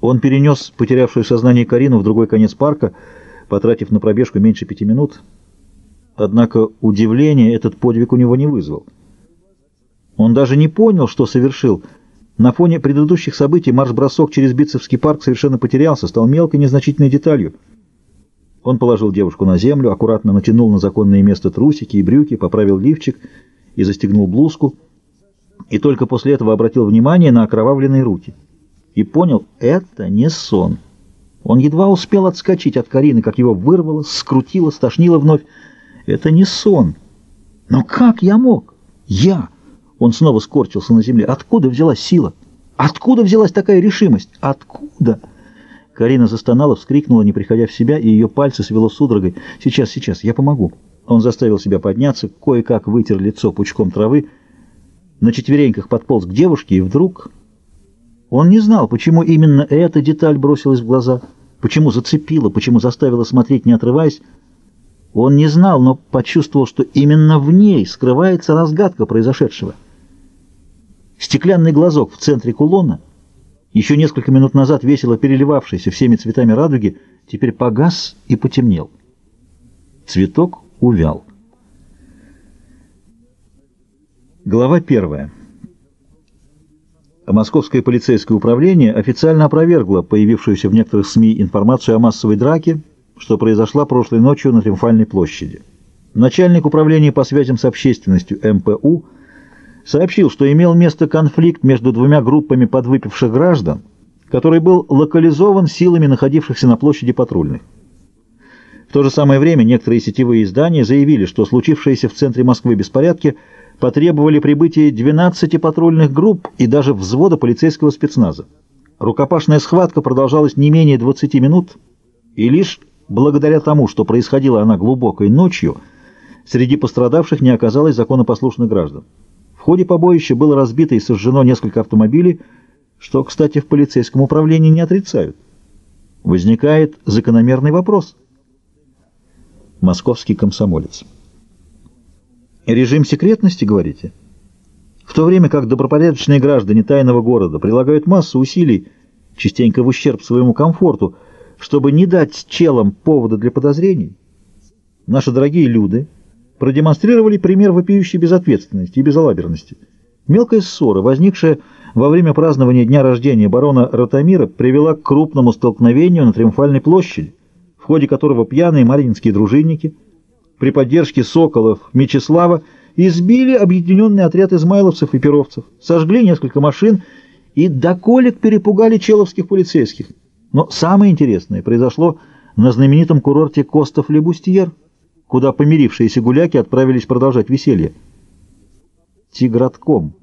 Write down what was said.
Он перенес потерявшую сознание Карину в другой конец парка, потратив на пробежку меньше пяти минут. Однако удивление этот подвиг у него не вызвал. Он даже не понял, что совершил. На фоне предыдущих событий марш-бросок через Битцевский парк совершенно потерялся, стал мелкой незначительной деталью. Он положил девушку на землю, аккуратно натянул на законное место трусики и брюки, поправил лифчик и застегнул блузку, и только после этого обратил внимание на окровавленные руки. И понял, это не сон. Он едва успел отскочить от Карины, как его вырвало, скрутило, стошнило вновь. Это не сон. Но как я мог? Я! Он снова скорчился на земле. Откуда взялась сила? Откуда взялась такая решимость? Откуда? Карина застонала, вскрикнула, не приходя в себя, и ее пальцы свело судорогой. «Сейчас, сейчас, я помогу». Он заставил себя подняться, кое-как вытер лицо пучком травы, на четвереньках подполз к девушке, и вдруг... Он не знал, почему именно эта деталь бросилась в глаза, почему зацепила, почему заставила смотреть, не отрываясь. Он не знал, но почувствовал, что именно в ней скрывается разгадка произошедшего. Стеклянный глазок в центре кулона, еще несколько минут назад весело переливавшийся всеми цветами радуги, теперь погас и потемнел. Цветок увял. Глава первая. Московское полицейское управление официально опровергло появившуюся в некоторых СМИ информацию о массовой драке, что произошла прошлой ночью на Триумфальной площади. Начальник управления по связям с общественностью МПУ сообщил, что имел место конфликт между двумя группами подвыпивших граждан, который был локализован силами находившихся на площади патрульных. В то же самое время некоторые сетевые издания заявили, что случившиеся в центре Москвы беспорядки потребовали прибытия 12 патрульных групп и даже взвода полицейского спецназа. Рукопашная схватка продолжалась не менее 20 минут, и лишь благодаря тому, что происходила она глубокой ночью, среди пострадавших не оказалось законопослушных граждан. В ходе побоища было разбито и сожжено несколько автомобилей, что, кстати, в полицейском управлении не отрицают. Возникает закономерный вопрос. Московский комсомолец. Режим секретности, говорите? В то время как добропорядочные граждане тайного города прилагают массу усилий, частенько в ущерб своему комфорту, чтобы не дать челам повода для подозрений, наши дорогие люди продемонстрировали пример вопиющей безответственности и безалаберности. Мелкая ссора, возникшая во время празднования дня рождения барона Ротамира, привела к крупному столкновению на Триумфальной площади, в ходе которого пьяные маринские дружинники при поддержке Соколов Мечислава избили объединенный отряд измайловцев и перовцев, сожгли несколько машин и до колик перепугали человских полицейских. Но самое интересное произошло на знаменитом курорте Костов-Лебустьер, куда помирившиеся гуляки отправились продолжать веселье. Тигратком